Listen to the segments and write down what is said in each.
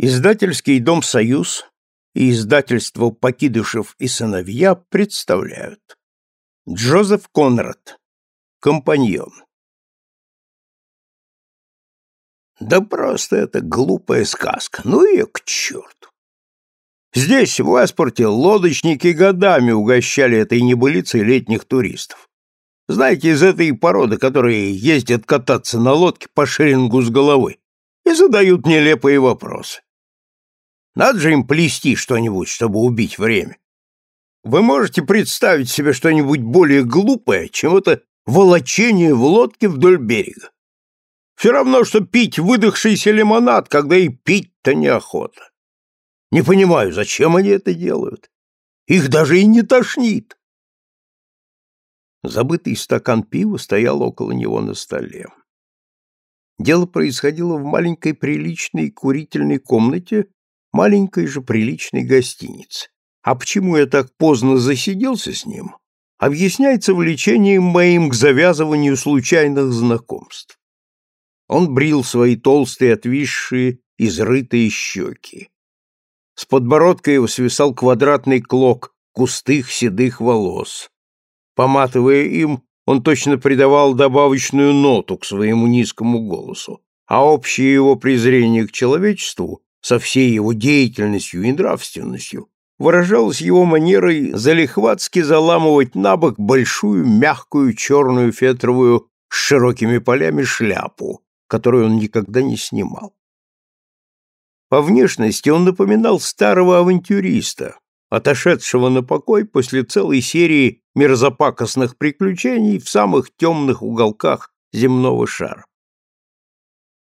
Издательский дом «Союз» и издательство «Покидышев и сыновья» представляют. Джозеф Конрад. Компаньон. Да просто это глупая сказка. Ну и к черту. Здесь, в Эспорте, лодочники годами угощали этой небылицей летних туристов. Знаете, из этой породы, которые ездят кататься на лодке по шерингу с головой и задают нелепые вопросы. Надо же им плести что-нибудь, чтобы убить время. Вы можете представить себе что-нибудь более глупое, чем это волочение в лодке вдоль берега? Все равно, что пить выдохшийся лимонад, когда и пить-то неохота. Не понимаю, зачем они это делают. Их даже и не тошнит. Забытый стакан пива стоял около него на столе. Дело происходило в маленькой приличной курительной комнате маленькой же приличной гостинице. А почему я так поздно засиделся с ним, объясняется влечением моим к завязыванию случайных знакомств. Он брил свои толстые, отвисшие, изрытые щеки. С подбородка его свисал квадратный клок густых седых волос. Поматывая им, он точно придавал добавочную ноту к своему низкому голосу, а общее его презрение к человечеству со всей его деятельностью и нравственностью выражалось его манерой залихватски заламывать на бок большую мягкую черную фетровую с широкими полями шляпу, которую он никогда не снимал. По внешности он напоминал старого авантюриста, отошедшего на покой после целой серии мерзопакостных приключений в самых темных уголках земного шара.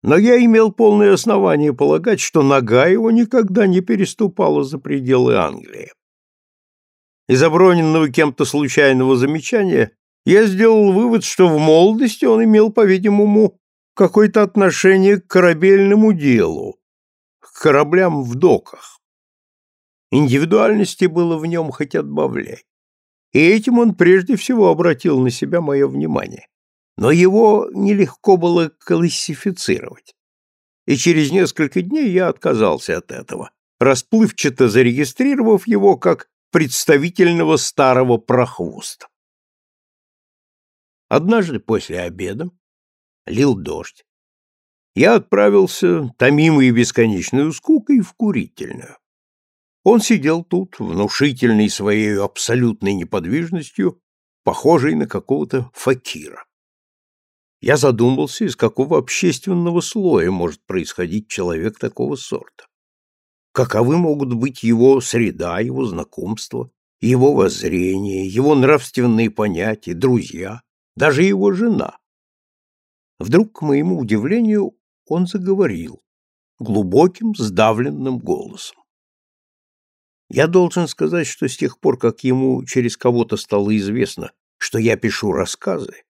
Но я имел полное основание полагать, что нога его никогда не переступала за пределы Англии. Из оброненного кем-то случайного замечания я сделал вывод, что в молодости он имел, по-видимому, какое-то отношение к корабельному делу, к кораблям в доках. Индивидуальности было в нем хоть отбавляй. И этим он прежде всего обратил на себя мое внимание но его нелегко было классифицировать. И через несколько дней я отказался от этого, расплывчато зарегистрировав его как представительного старого прохвоста. Однажды после обеда лил дождь. Я отправился, томимый бесконечной скукой, в курительную. Он сидел тут, внушительный своей абсолютной неподвижностью, похожий на какого-то факира. Я задумался, из какого общественного слоя может происходить человек такого сорта. Каковы могут быть его среда, его знакомства, его воззрения, его нравственные понятия, друзья, даже его жена. Вдруг, к моему удивлению, он заговорил глубоким, сдавленным голосом. Я должен сказать, что с тех пор, как ему через кого-то стало известно, что я пишу рассказы,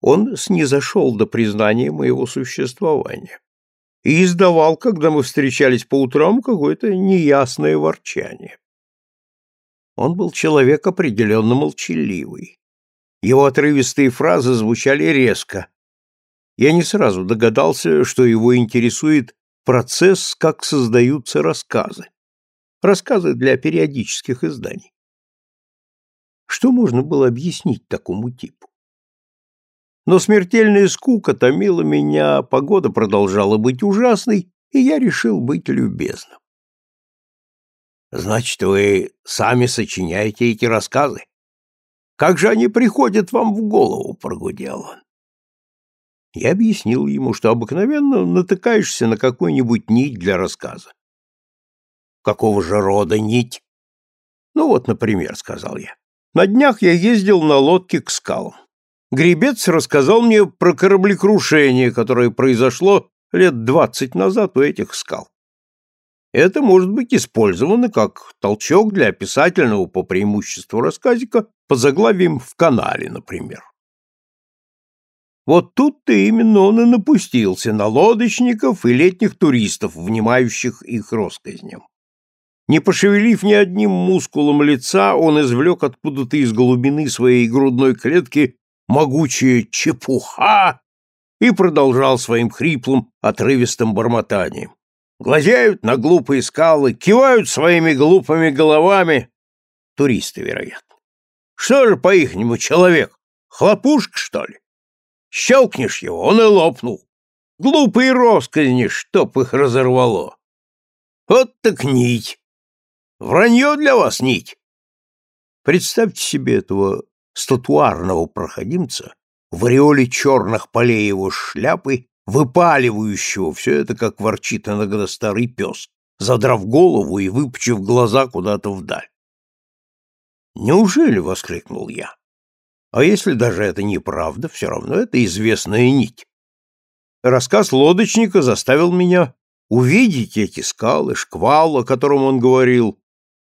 он снизошел до признания моего существования и издавал, когда мы встречались по утрам, какое-то неясное ворчание. Он был человек определенно молчаливый. Его отрывистые фразы звучали резко. Я не сразу догадался, что его интересует процесс, как создаются рассказы. Рассказы для периодических изданий. Что можно было объяснить такому типу? Но смертельная скука томила меня, погода продолжала быть ужасной, и я решил быть любезным. Значит, вы сами сочиняете эти рассказы? Как же они приходят вам в голову, прогудел он. Я объяснил ему, что обыкновенно натыкаешься на какую-нибудь нить для рассказа. Какого же рода нить? Ну вот, например, сказал я. На днях я ездил на лодке к скалам. Гребец рассказал мне про кораблекрушение, которое произошло лет двадцать назад у этих скал. Это может быть использовано как толчок для описательного по преимуществу рассказика под заглавием «В канале», например. Вот тут-то именно он и напустился на лодочников и летних туристов, внимающих их россказням. Не пошевелив ни одним мускулом лица, он извлек откуда-то из глубины своей грудной клетки могучая чепуха и продолжал своим хриплым, отрывистым бормотанием. Глазеют на глупые скалы, кивают своими глупыми головами. Туристы, вероятно. Что же по-ихнему человек? Хлопушка, что ли? Щелкнешь его, он и лопнул. Глупые росказни, чтоб их разорвало. Вот так нить. Вранье для вас нить. Представьте себе этого статуарного проходимца в ореоле черных полей его шляпы, выпаливающего все это, как ворчит иногда старый пес, задрав голову и выпучив глаза куда-то вдаль. «Неужели?» — воскликнул я. «А если даже это неправда, все равно это известная нить. Рассказ лодочника заставил меня увидеть эти скалы, шквал, о котором он говорил,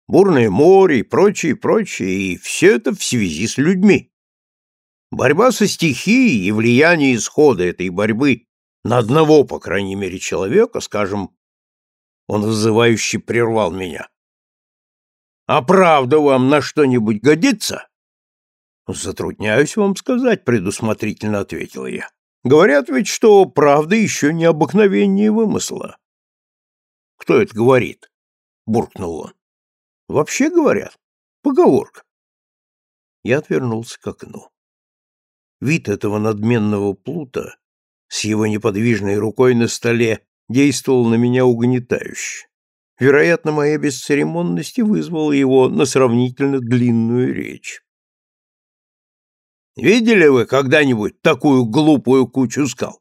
бурное море и прочее, прочее, и все это в связи с людьми. Борьба со стихией и влияние исхода этой борьбы на одного, по крайней мере, человека, скажем, он вызывающе прервал меня. «А правда вам на что-нибудь годится?» «Затрудняюсь вам сказать», — предусмотрительно ответил я. «Говорят ведь, что правда еще необыкновеннее вымысла». «Кто это говорит?» — буркнул он. Вообще говорят. Поговорка. Я отвернулся к окну. Вид этого надменного плута с его неподвижной рукой на столе действовал на меня угнетающе. Вероятно, моя бесцеремонность вызвала его на сравнительно длинную речь. «Видели вы когда-нибудь такую глупую кучу скал?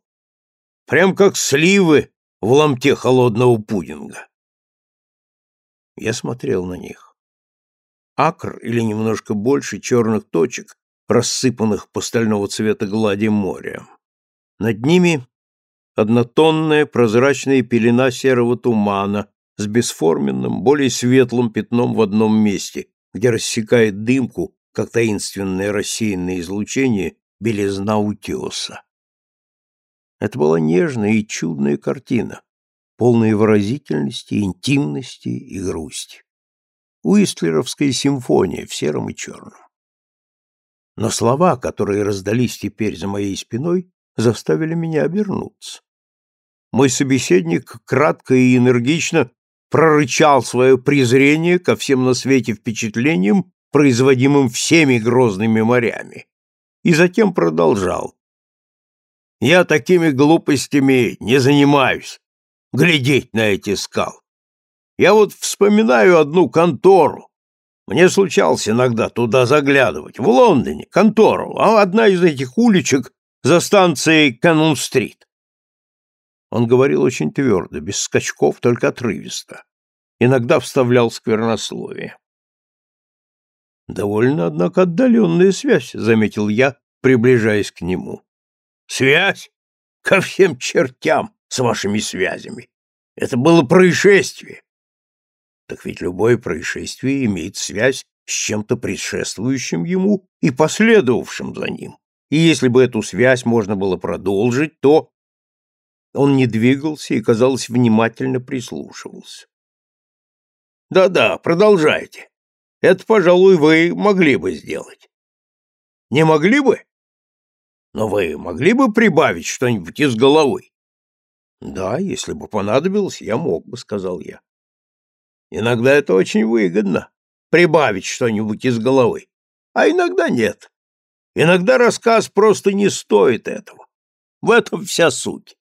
Прям как сливы в ломте холодного пудинга. Я смотрел на них. Акр или немножко больше черных точек, рассыпанных по стального цвета глади моря. Над ними однотонная прозрачная пелена серого тумана с бесформенным, более светлым пятном в одном месте, где рассекает дымку, как таинственное рассеянное излучение, белизна утеса. Это была нежная и чудная картина, полные выразительности, интимности и грусти. Уистлеровская симфония в сером и черном. Но слова, которые раздались теперь за моей спиной, заставили меня обернуться. Мой собеседник кратко и энергично прорычал свое презрение ко всем на свете впечатлениям, производимым всеми грозными морями, и затем продолжал. «Я такими глупостями не занимаюсь глядеть на эти скалы. Я вот вспоминаю одну контору. Мне случалось иногда туда заглядывать. В Лондоне контору, а одна из этих уличек за станцией Канун-стрит. Он говорил очень твердо, без скачков, только отрывисто. Иногда вставлял сквернословие. «Довольно, однако, отдаленная связь», — заметил я, приближаясь к нему. «Связь? Ко всем чертям!» С вашими связями. Это было происшествие. Так ведь любое происшествие имеет связь с чем-то предшествующим ему и последовавшим за ним. И если бы эту связь можно было продолжить, то... Он не двигался и, казалось, внимательно прислушивался. «Да-да, продолжайте. Это, пожалуй, вы могли бы сделать. Не могли бы? Но вы могли бы прибавить что-нибудь из головы? Да, если бы понадобилось, я мог бы, сказал я. Иногда это очень выгодно прибавить что-нибудь из головы, а иногда нет. Иногда рассказ просто не стоит этого. В этом вся суть.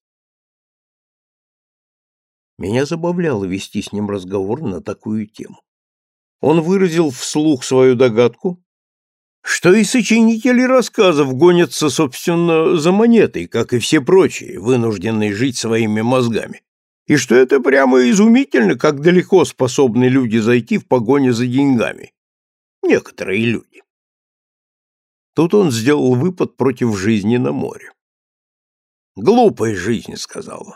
Меня забавляло вести с ним разговор на такую тему. Он выразил вслух свою догадку, что и сочинители рассказов гонятся, собственно, за монетой, как и все прочие, вынужденные жить своими мозгами, и что это прямо изумительно, как далеко способны люди зайти в погоне за деньгами. Некоторые люди. Тут он сделал выпад против жизни на море. «Глупая жизнь», — сказал он.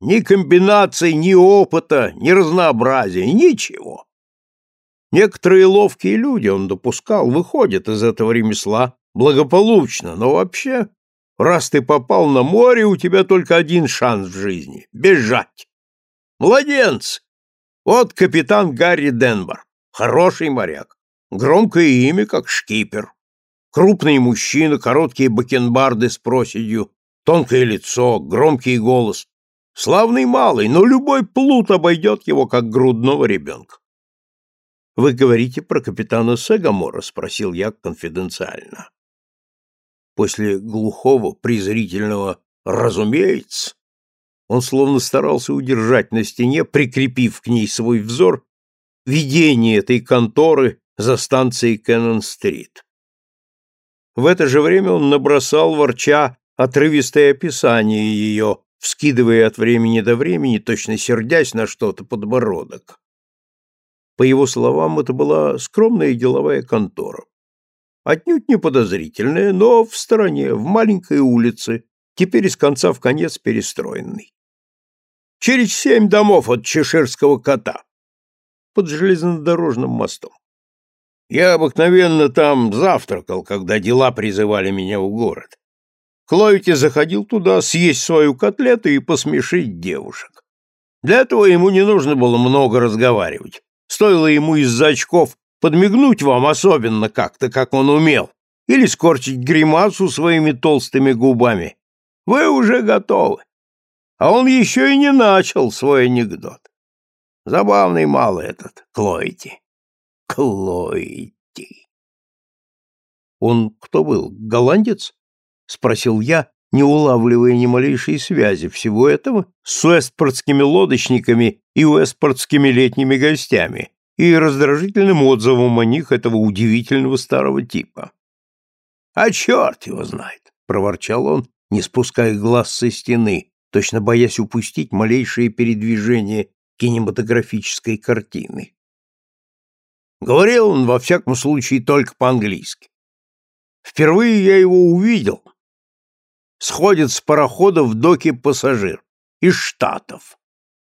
«Ни комбинаций, ни опыта, ни разнообразия, ничего. Некоторые ловкие люди, он допускал, выходят из этого ремесла благополучно, но вообще, раз ты попал на море, у тебя только один шанс в жизни — бежать. Младенцы! Вот капитан Гарри Денбор, хороший моряк, громкое имя, как шкипер. Крупный мужчина, короткие бакенбарды с проседью, тонкое лицо, громкий голос. Славный малый, но любой плут обойдет его, как грудного ребенка. — Вы говорите про капитана Сегамора? — спросил я конфиденциально. После глухого, презрительного «разумеется» он словно старался удержать на стене, прикрепив к ней свой взор, видение этой конторы за станцией Кеннон-стрит. В это же время он набросал, ворча, отрывистое описание ее, вскидывая от времени до времени, точно сердясь на что-то, подбородок. По его словам, это была скромная деловая контора. Отнюдь не подозрительная, но в стороне, в маленькой улице, теперь из конца в конец перестроенной. Через семь домов от чеширского кота. Под железнодорожным мостом. Я обыкновенно там завтракал, когда дела призывали меня в город. Клойки заходил туда съесть свою котлету и посмешить девушек. Для этого ему не нужно было много разговаривать. Стоило ему из-за очков подмигнуть вам особенно как-то, как он умел, или скорчить гримасу своими толстыми губами. Вы уже готовы. А он еще и не начал свой анекдот. Забавный малый этот, Клойти. Клойти. Он кто был, голландец? — спросил я, не улавливая ни малейшей связи всего этого с уэстпортскими лодочниками и уэстпортскими летними гостями и раздражительным отзывом о них этого удивительного старого типа. — А черт его знает! — проворчал он, не спуская глаз со стены, точно боясь упустить малейшее передвижение кинематографической картины. Говорил он, во всяком случае, только по-английски. Впервые я его увидел, сходит с парохода в доке пассажир из Штатов.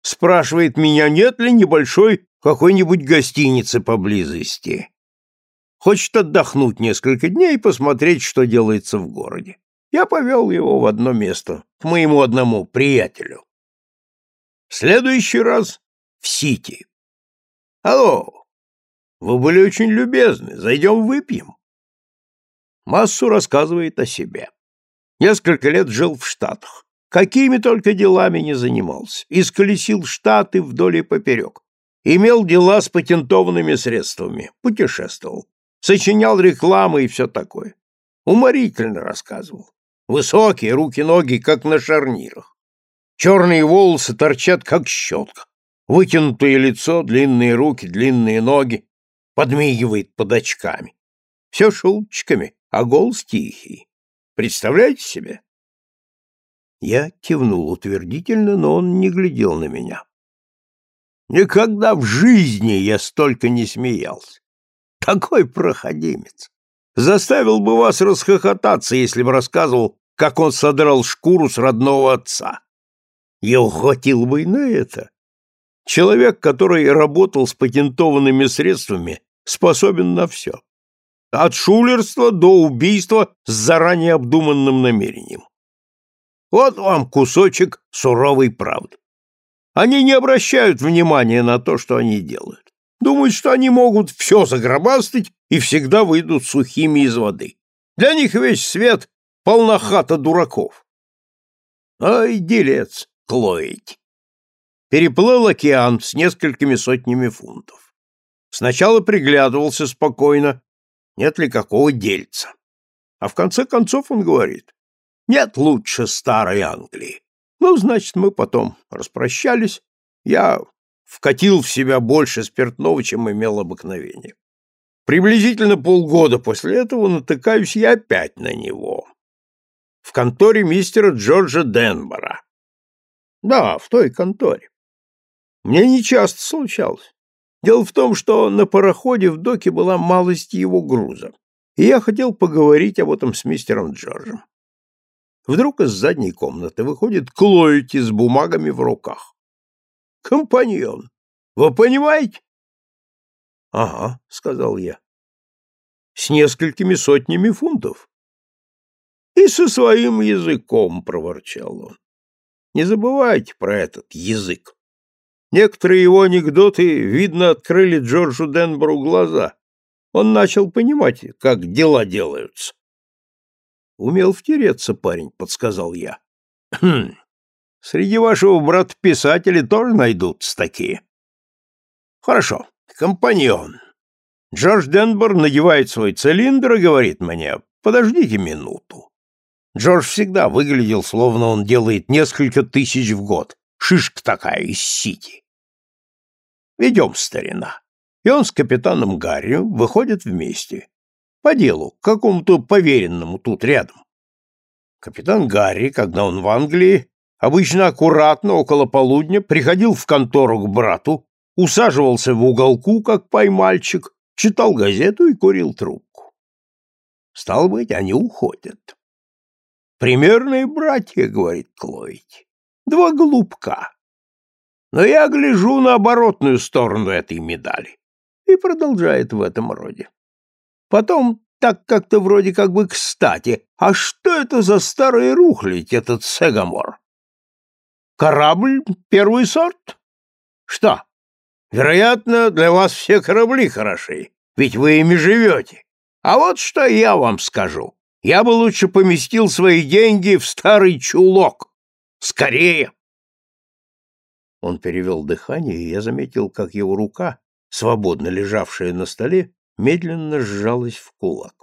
Спрашивает меня, нет ли небольшой какой-нибудь гостиницы поблизости. Хочет отдохнуть несколько дней и посмотреть, что делается в городе. Я повел его в одно место, к моему одному приятелю. В следующий раз в Сити. Алло, вы были очень любезны, зайдем выпьем. Массу рассказывает о себе. Несколько лет жил в Штатах. Какими только делами не занимался. Исколесил Штаты вдоль и поперек. Имел дела с патентованными средствами. Путешествовал. Сочинял рекламы и все такое. Уморительно рассказывал. Высокие руки-ноги, как на шарнирах. Черные волосы торчат, как щетка. Вытянутое лицо, длинные руки, длинные ноги. Подмигивает под очками. Все шуточками, а голос тихий. Представляете себе? Я кивнул утвердительно, но он не глядел на меня. Никогда в жизни я столько не смеялся. Такой проходимец. Заставил бы вас расхохотаться, если бы рассказывал, как он содрал шкуру с родного отца. Я ухватил бы и на это. Человек, который работал с патентованными средствами, способен на все. От шулерства до убийства с заранее обдуманным намерением. Вот вам кусочек суровой правды. Они не обращают внимания на то, что они делают. Думают, что они могут все загробастать и всегда выйдут сухими из воды. Для них весь свет — полна хата дураков. Ай, делец, Клоить. Переплыл океан с несколькими сотнями фунтов. Сначала приглядывался спокойно, нет ли какого дельца. А в конце концов он говорит, нет лучше старой Англии. Ну, значит, мы потом распрощались. Я вкатил в себя больше спиртного, чем имел обыкновение. Приблизительно полгода после этого натыкаюсь я опять на него. В конторе мистера Джорджа Денбора. Да, в той конторе. Мне не часто случалось. Дело в том, что на пароходе в доке была малость его груза, и я хотел поговорить об этом с мистером Джорджем. Вдруг из задней комнаты выходит Клоити с бумагами в руках. «Компаньон, вы понимаете?» «Ага», — сказал я. «С несколькими сотнями фунтов». «И со своим языком», — проворчал он. «Не забывайте про этот язык. Некоторые его анекдоты, видно, открыли Джорджу Денбору глаза. Он начал понимать, как дела делаются. Умел втереться парень, подсказал я. Хм. Среди вашего брата-писателей тоже найдутся такие. Хорошо, компаньон. Джордж Денбор надевает свой цилиндр и говорит мне, подождите минуту. Джордж всегда выглядел, словно он делает несколько тысяч в год. Шишка такая из Сити. Ведем, старина. И он с капитаном Гарри выходят вместе. По делу, к какому-то поверенному тут рядом. Капитан Гарри, когда он в Англии, обычно аккуратно около полудня приходил в контору к брату, усаживался в уголку, как поймальчик, читал газету и курил трубку. Стало быть, они уходят. «Примерные братья», — говорит Клоити, — «два голубка». Но я гляжу на оборотную сторону этой медали и продолжает в этом роде. Потом так как-то вроде как бы кстати. А что это за старый рухлядь, этот Сегамор? Корабль первый сорт? Что? Вероятно, для вас все корабли хороши, ведь вы ими живете. А вот что я вам скажу. Я бы лучше поместил свои деньги в старый чулок. Скорее! Он перевел дыхание, и я заметил, как его рука, свободно лежавшая на столе, медленно сжалась в кулак.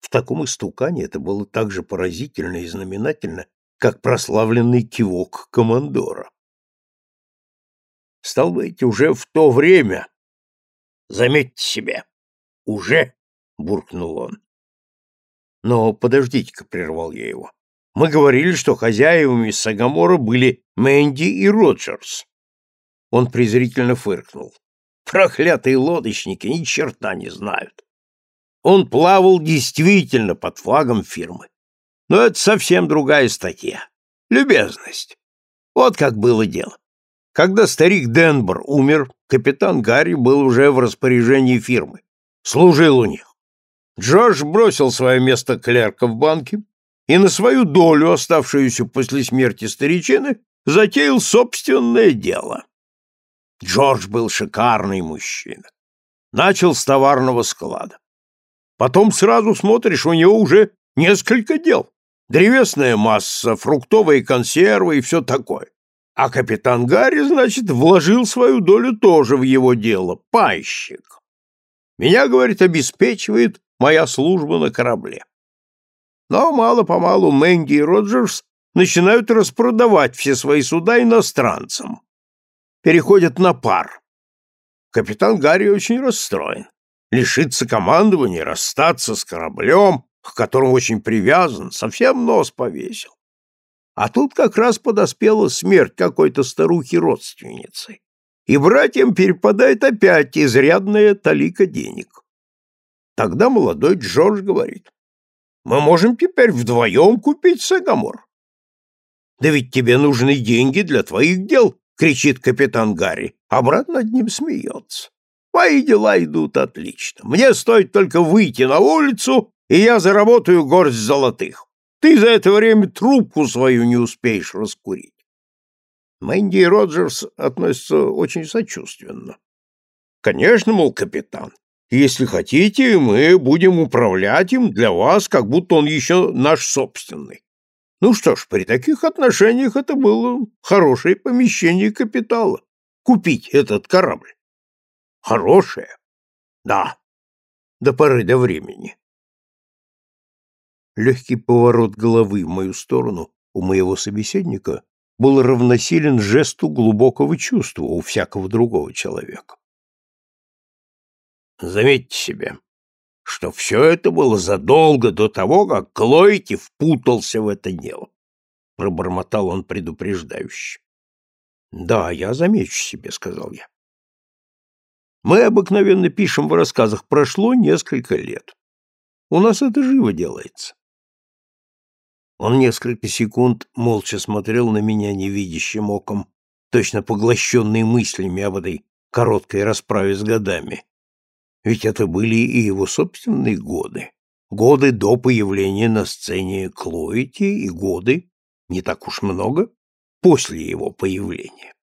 В таком истукане это было так же поразительно и знаменательно, как прославленный кивок командора. Стал быть, уже в то время. Заметьте себе, уже, буркнул он. Но подождите-ка, прервал я его. Мы говорили, что хозяевами Сагамора были Мэнди и Роджерс. Он презрительно фыркнул. Проклятые лодочники ни черта не знают. Он плавал действительно под флагом фирмы. Но это совсем другая статья. Любезность. Вот как было дело. Когда старик Денбор умер, капитан Гарри был уже в распоряжении фирмы. Служил у них. Джордж бросил свое место клерка в банке и на свою долю, оставшуюся после смерти старичины, затеял собственное дело. Джордж был шикарный мужчина. Начал с товарного склада. Потом сразу смотришь, у него уже несколько дел. Древесная масса, фруктовые консервы и все такое. А капитан Гарри, значит, вложил свою долю тоже в его дело, пайщик. Меня, говорит, обеспечивает моя служба на корабле. Но мало-помалу Мэнди и Роджерс начинают распродавать все свои суда иностранцам переходят на пар. Капитан Гарри очень расстроен. Лишиться командования, расстаться с кораблем, к которому очень привязан, совсем нос повесил. А тут как раз подоспела смерть какой-то старухи-родственницы, и братьям перепадает опять изрядная талика денег. Тогда молодой Джордж говорит, мы можем теперь вдвоем купить Сагамор. Да ведь тебе нужны деньги для твоих дел, кричит капитан Гарри, а брат над ним смеется. Мои дела идут отлично. Мне стоит только выйти на улицу, и я заработаю горсть золотых. Ты за это время трубку свою не успеешь раскурить. Мэнди и Роджерс относятся очень сочувственно. Конечно, мол, капитан, если хотите, мы будем управлять им для вас, как будто он еще наш собственный. Ну что ж, при таких отношениях это было хорошее помещение капитала. Купить этот корабль. Хорошее? Да. До поры до времени. Легкий поворот головы в мою сторону у моего собеседника был равносилен жесту глубокого чувства у всякого другого человека. Заметьте себе, что все это было задолго до того, как Клойки впутался в это дело. Пробормотал он предупреждающе. — Да, я замечу себе, — сказал я. Мы обыкновенно пишем в рассказах «прошло несколько лет». У нас это живо делается. Он несколько секунд молча смотрел на меня невидящим оком, точно поглощенный мыслями об этой короткой расправе с годами. Ведь это были и его собственные годы. Годы до появления на сцене Клоити и годы, не так уж много, после его появления.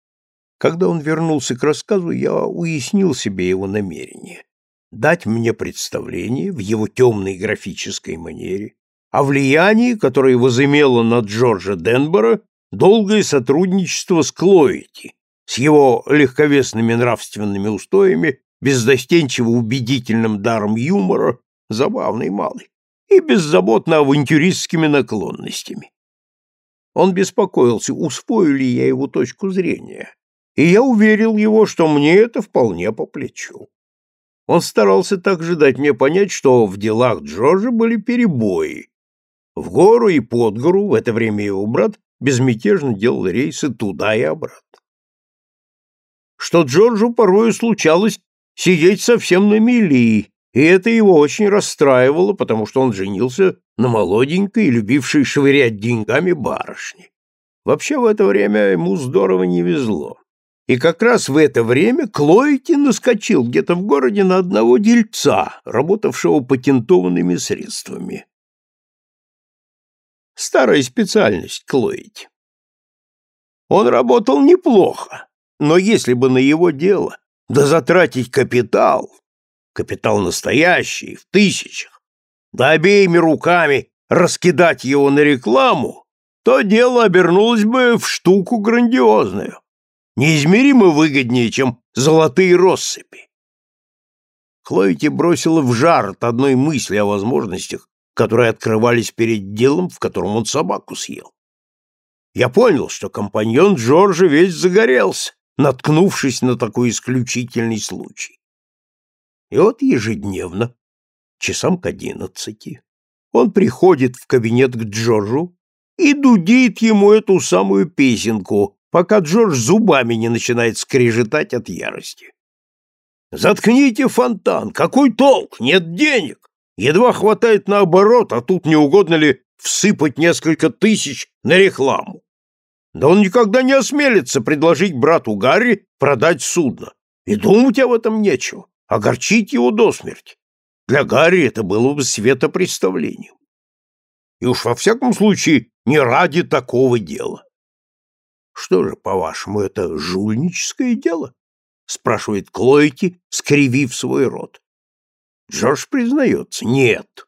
Когда он вернулся к рассказу, я уяснил себе его намерение дать мне представление в его темной графической манере о влиянии, которое возымело на Джорджа Денбора долгое сотрудничество с Клоити, с его легковесными нравственными устоями, бездостенчиво убедительным даром юмора, забавный малый, и беззаботно авантюристскими наклонностями. Он беспокоился, усвою ли я его точку зрения, и я уверил его, что мне это вполне по плечу. Он старался также дать мне понять, что в делах Джорджа были перебои. В гору и под гору в это время его брат безмятежно делал рейсы туда и обратно. Что Джорджу порою случалось сидеть совсем на мели, и это его очень расстраивало, потому что он женился на молоденькой, любившей швырять деньгами барышне. Вообще в это время ему здорово не везло. И как раз в это время Клоити наскочил где-то в городе на одного дельца, работавшего патентованными средствами. Старая специальность Клоити. Он работал неплохо, но если бы на его дело, да затратить капитал, капитал настоящий, в тысячах, да обеими руками раскидать его на рекламу, то дело обернулось бы в штуку грандиозную, неизмеримо выгоднее, чем золотые россыпи. Хлоити бросила в жар от одной мысли о возможностях, которые открывались перед делом, в котором он собаку съел. Я понял, что компаньон Джорджа весь загорелся, наткнувшись на такой исключительный случай. И вот ежедневно, часам к одиннадцати, он приходит в кабинет к Джорджу и дудит ему эту самую песенку, пока Джордж зубами не начинает скрежетать от ярости. «Заткните фонтан! Какой толк? Нет денег! Едва хватает наоборот, а тут не угодно ли всыпать несколько тысяч на рекламу? Да он никогда не осмелится предложить брату Гарри продать судно. И думать об этом нечего огорчить его до смерти. Для Гарри это было бы светопредставлением. И уж во всяком случае не ради такого дела. Что же, по-вашему, это жульническое дело? спрашивает Клойки, скривив свой рот. Джордж признается, нет.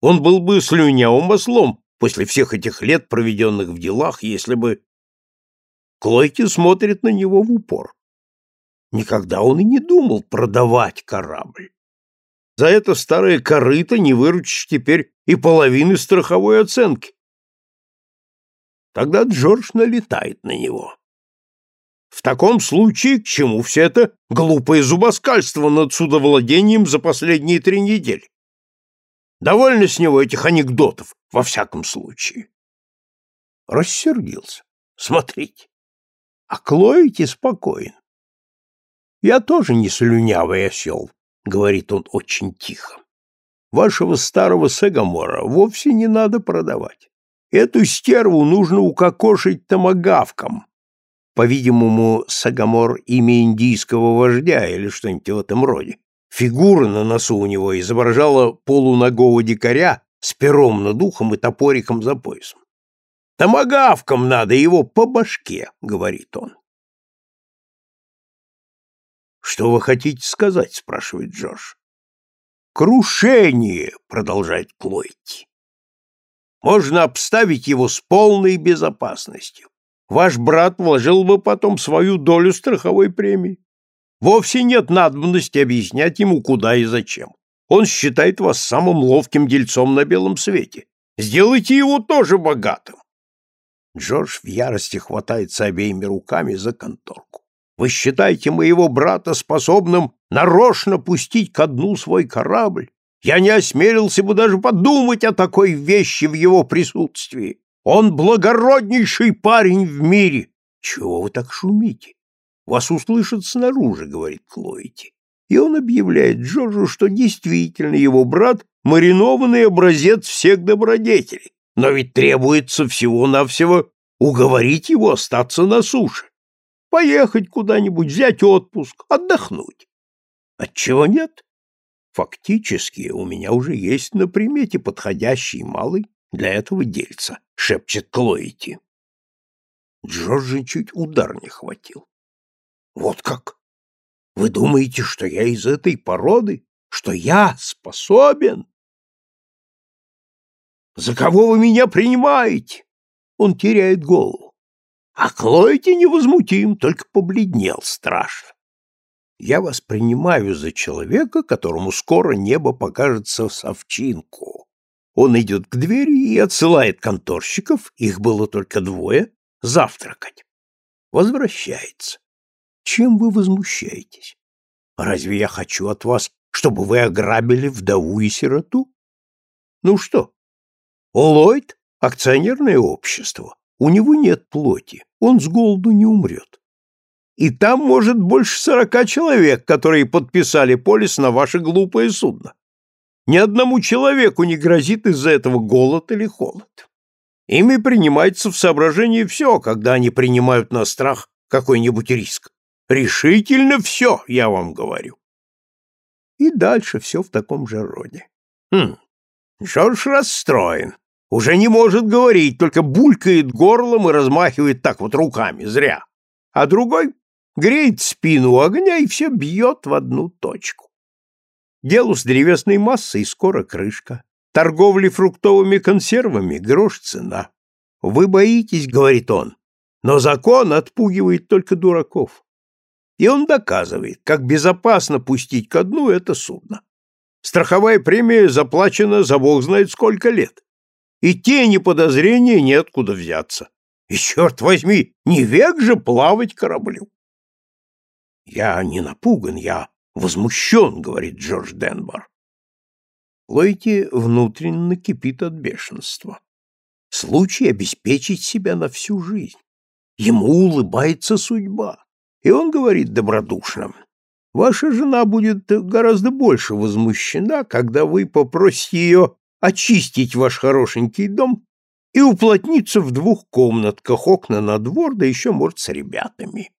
Он был бы слюнявым ослом после всех этих лет, проведенных в делах, если бы... Клойки смотрит на него в упор. Никогда он и не думал продавать корабль. За это старое корыто не выручишь теперь и половины страховой оценки. Тогда Джордж налетает на него. В таком случае к чему все это глупое зубоскальство над судовладением за последние три недели? Довольно с него этих анекдотов, во всяком случае. Рассердился. Смотрите. А Клоити спокоен. Я тоже не слюнявый осел, говорит он очень тихо. Вашего старого Сегамора вовсе не надо продавать. Эту стерву нужно укокошить томагавком. По-видимому, Сагамор — имя индийского вождя или что-нибудь в этом роде. Фигура на носу у него изображала полуногого дикаря с пером над ухом и топориком за поясом. «Томагавком надо его по башке», — говорит он. «Что вы хотите сказать?» — спрашивает Джордж. «Крушение!» — продолжает Клойти. «Можно обставить его с полной безопасностью. Ваш брат вложил бы потом свою долю страховой премии. Вовсе нет надобности объяснять ему, куда и зачем. Он считает вас самым ловким дельцом на белом свете. Сделайте его тоже богатым. Джордж в ярости хватается обеими руками за конторку. Вы считаете моего брата способным нарочно пустить ко дну свой корабль? Я не осмелился бы даже подумать о такой вещи в его присутствии. Он благороднейший парень в мире. Чего вы так шумите? Вас услышат снаружи, говорит Клоити. И он объявляет Джорджу, что действительно его брат маринованный образец всех добродетелей. Но ведь требуется всего-навсего уговорить его остаться на суше поехать куда-нибудь, взять отпуск, отдохнуть. Отчего нет? Фактически у меня уже есть на примете подходящий малый для этого дельца, шепчет Клоити. Джорджи чуть удар не хватил. Вот как? Вы думаете, что я из этой породы? Что я способен? За кого вы меня принимаете? Он теряет голову. А Клойти невозмутим, только побледнел страшно. Я вас принимаю за человека, которому скоро небо покажется в совчинку. Он идет к двери и отсылает конторщиков, их было только двое, завтракать. Возвращается. Чем вы возмущаетесь? Разве я хочу от вас, чтобы вы ограбили вдову и сироту? Ну что? Ллойд — акционерное общество. У него нет плоти. Он с голоду не умрет. И там может больше сорока человек, которые подписали полис на ваше глупое судно. Ни одному человеку не грозит из-за этого голод или холод. Ими принимается в соображение все, когда они принимают на страх какой-нибудь риск. Решительно все, я вам говорю. И дальше все в таком же роде. Хм, Джордж расстроен. Уже не может говорить, только булькает горлом и размахивает так вот руками, зря. А другой греет спину у огня и все бьет в одну точку. Делу с древесной массой скоро крышка. Торговли фруктовыми консервами грош цена. Вы боитесь, говорит он, но закон отпугивает только дураков. И он доказывает, как безопасно пустить ко дну это судно. Страховая премия заплачена за бог знает сколько лет. И тени подозрения неоткуда взяться. И, черт возьми, не век же плавать кораблю. Я не напуган, я возмущен, говорит Джордж Денбор. Лойти внутренне кипит от бешенства. Случай обеспечить себя на всю жизнь. Ему улыбается судьба. И он говорит добродушно, «Ваша жена будет гораздо больше возмущена, когда вы попросите ее очистить ваш хорошенький дом и уплотниться в двух комнатках, окна на двор, да еще, может, с ребятами».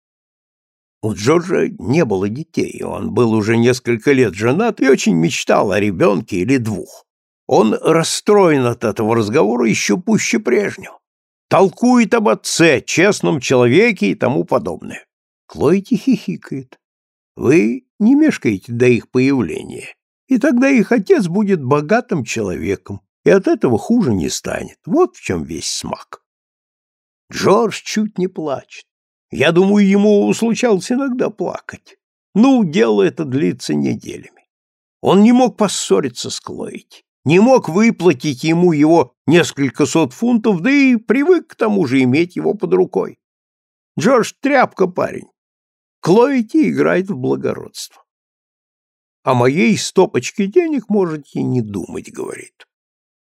У Джорджа не было детей, он был уже несколько лет женат и очень мечтал о ребенке или двух. Он расстроен от этого разговора еще пуще прежнего. Толкует об отце, честном человеке и тому подобное. Клойти хихикает. Вы не мешкаете до их появления, и тогда их отец будет богатым человеком, и от этого хуже не станет. Вот в чем весь смак. Джордж чуть не плачет. Я думаю, ему случалось иногда плакать. Ну, дело это длится неделями. Он не мог поссориться с Клойти, не мог выплатить ему его несколько сот фунтов, да и привык к тому же иметь его под рукой. Джордж тряпка парень, Клоити играет в благородство. О моей стопочке денег можете не думать, говорит.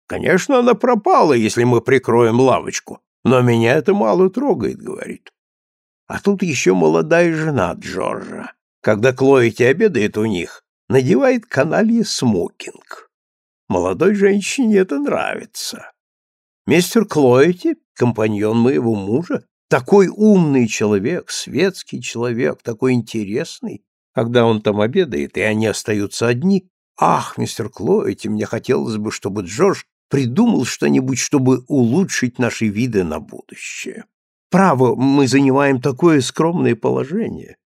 Конечно, она пропала, если мы прикроем лавочку, но меня это мало трогает, говорит. А тут еще молодая жена Джорджа. Когда Клоити обедает у них, надевает каналье смокинг. Молодой женщине это нравится. Мистер Клоити, компаньон моего мужа, такой умный человек, светский человек, такой интересный, когда он там обедает, и они остаются одни. Ах, мистер Клоэти, мне хотелось бы, чтобы Джордж придумал что-нибудь, чтобы улучшить наши виды на будущее. Право, мы занимаем такое скромное положение.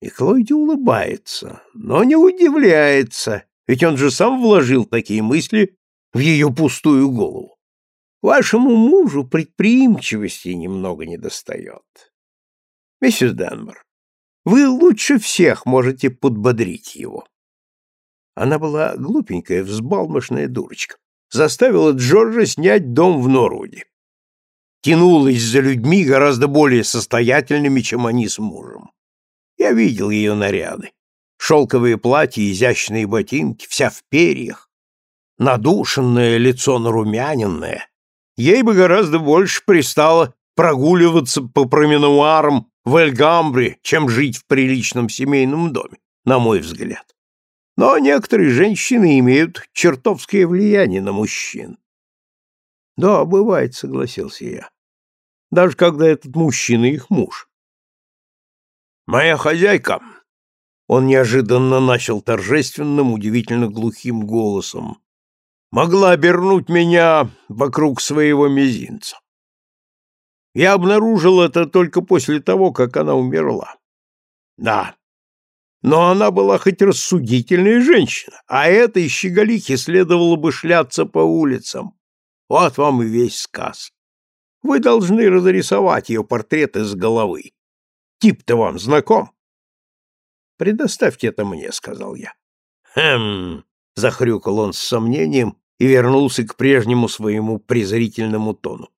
И Клойди улыбается, но не удивляется, ведь он же сам вложил такие мысли в ее пустую голову. Вашему мужу предприимчивости немного недостает. Миссис Денвер, вы лучше всех можете подбодрить его. Она была глупенькая, взбалмошная дурочка. Заставила Джорджа снять дом в Норвуде. Тянулась за людьми гораздо более состоятельными, чем они с мужем. Я видел ее наряды. Шелковые платья, изящные ботинки, вся в перьях. Надушенное лицо нарумяненное, Ей бы гораздо больше пристало прогуливаться по променуарам в Эльгамбре, чем жить в приличном семейном доме, на мой взгляд. Но некоторые женщины имеют чертовское влияние на мужчин. Да, бывает, согласился я. Даже когда этот мужчина их муж. Моя хозяйка, он неожиданно начал торжественным, удивительно глухим голосом могла обернуть меня вокруг своего мизинца. Я обнаружил это только после того, как она умерла. Да. Но она была хоть рассудительная женщина, а этой щеголихе следовало бы шляться по улицам. Вот вам и весь сказ. Вы должны разрисовать ее портрет из головы. Тип-то вам знаком? Предоставьте это мне, сказал я. Хм, захрюкал он с сомнением и вернулся к прежнему своему презрительному тону.